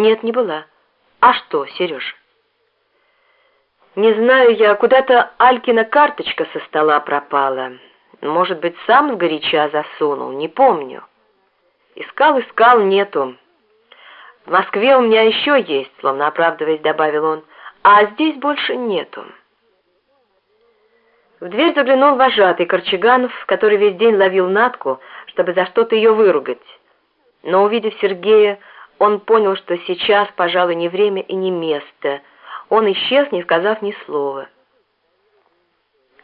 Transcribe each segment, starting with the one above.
Нет, не была. А что, Сереж? Не знаю я, куда-то Алькина карточка со стола пропала. Может быть, сам сгоряча засунул, не помню. Искал, искал, нету. В Москве у меня еще есть, словно оправдываясь, добавил он, а здесь больше нету. В дверь заглянул вожатый Корчаганов, который весь день ловил Натку, чтобы за что-то ее выругать. Но, увидев Сергея, он понял, что сейчас, пожалуй, не время и не место. Он исчез, не сказав ни слова.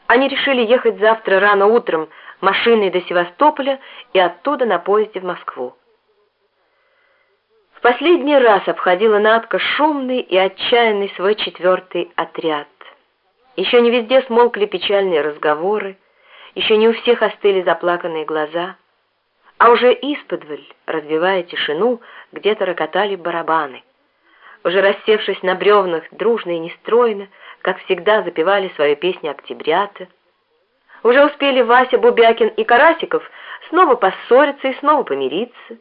Они решили ехать завтра рано утром машиной до Севастополя и оттуда на поезде в Москву. В последний раз обходила Надка шумный и отчаянный свой четвертый отряд. Еще не везде смолкли печальные разговоры, еще не у всех остыли заплаканные глаза, а уже исподволь, разбивая тишину, где-то рокотали барабаны. Уже рассевшись на бревнах дружно и нестройно, как всегда запевали свою песню октябрята. Уже успели Вася, Бубякин и Карасиков снова поссориться и снова помириться.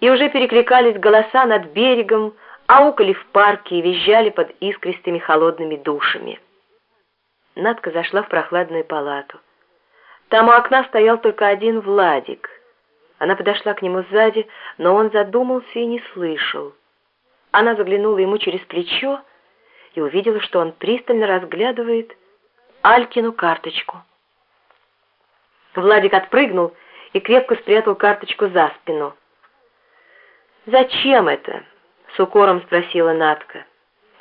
И уже перекликались голоса над берегом, аукали в парке и визжали под искристыми холодными душами. Надка зашла в прохладную палату. Там у окна стоял только один Владик. Она подошла к нему сзади, но он задумался и не слышал. Она заглянула ему через плечо и увидела, что он пристально разглядывает Алькину карточку. Владик отпрыгнул и крепко спрятал карточку за спину. «Зачем это?» — с укором спросила Натка.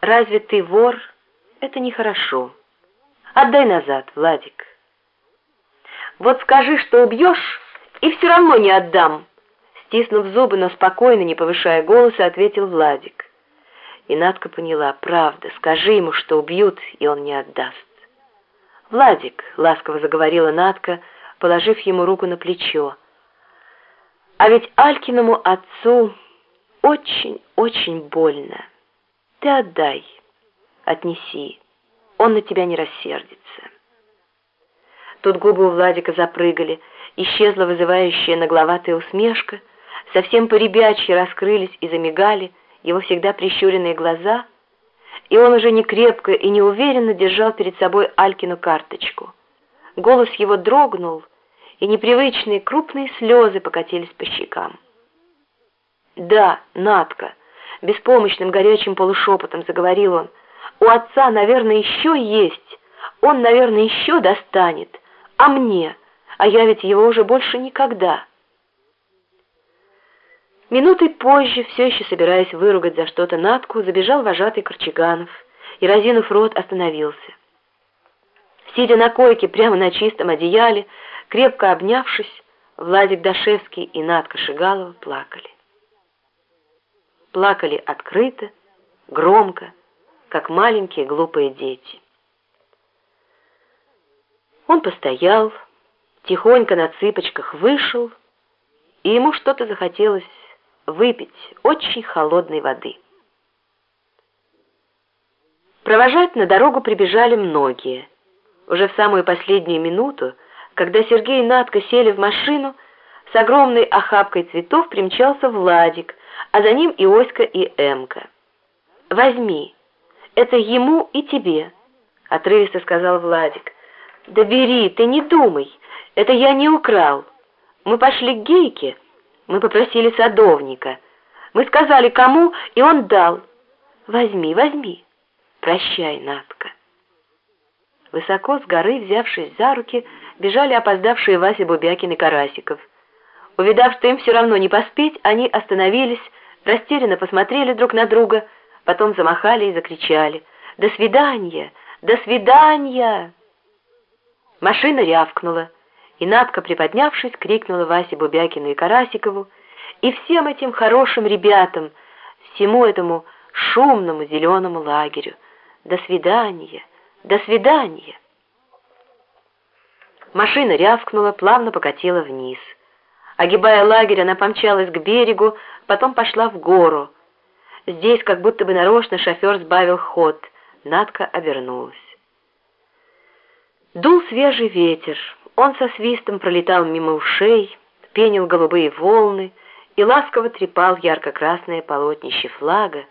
«Разве ты вор? Это нехорошо». Отдай назад, Владик. Вот скажи, что убьешь, и все равно не отдам. Стиснув зубы, но спокойно, не повышая голоса, ответил Владик. И Надка поняла, правда, скажи ему, что убьют, и он не отдаст. «Владик», — ласково заговорила Надка, положив ему руку на плечо, «а ведь Алькиному отцу очень-очень больно. Ты отдай, отнеси» он на тебя не рассердится. Тут губы у Владика запрыгали, исчезла вызывающая нагловатая усмешка, совсем поребячьи раскрылись и замигали его всегда прищуренные глаза, и он уже не крепко и неуверенно держал перед собой Алькину карточку. Голос его дрогнул, и непривычные крупные слезы покатились по щекам. «Да, Натка!» — беспомощным горячим полушепотом заговорил он — у отца, наверное, еще есть. Он, наверное, еще достанет. А мне? А я ведь его уже больше никогда. Минутой позже, все еще собираясь выругать за что-то Натку, забежал вожатый Корчаганов и, разинув рот, остановился. Сидя на койке прямо на чистом одеяле, крепко обнявшись, Владик Дашевский и Натка Шигалова плакали. Плакали открыто, громко, как маленькие глупые дети. Он постоял, тихонько на цыпочках вышел, и ему что-то захотелось выпить очень холодной воды. Провожать на дорогу прибежали многие. Уже в самую последнюю минуту, когда Сергей и Надка сели в машину, с огромной охапкой цветов примчался Владик, а за ним и Оська, и Эмка. «Возьми», это ему и тебе», — отрывисто сказал Владик. «Да бери, ты не думай, это я не украл. Мы пошли к Гейке, мы попросили садовника. Мы сказали, кому, и он дал. Возьми, возьми. Прощай, Натка». Высоко с горы, взявшись за руки, бежали опоздавшие Вася Бубякин и Карасиков. Увидав, что им все равно не поспеть, они остановились, растерянно посмотрели друг на друга — потом замахали и закричали «До свидания! До свидания!» Машина рявкнула, и Надка, приподнявшись, крикнула Васе Бубякину и Карасикову, и всем этим хорошим ребятам, всему этому шумному зеленому лагерю «До свидания! До свидания!» Машина рявкнула, плавно покатила вниз. Огибая лагерь, она помчалась к берегу, потом пошла в гору, Здесь как будто бы нарочно шофер сбавил ход. Надка обернулась. Дул свежий ветер. Он со свистом пролетал мимо ушей, пенил голубые волны и ласково трепал ярко-красное полотнище флага,